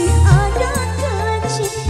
masih ada kasih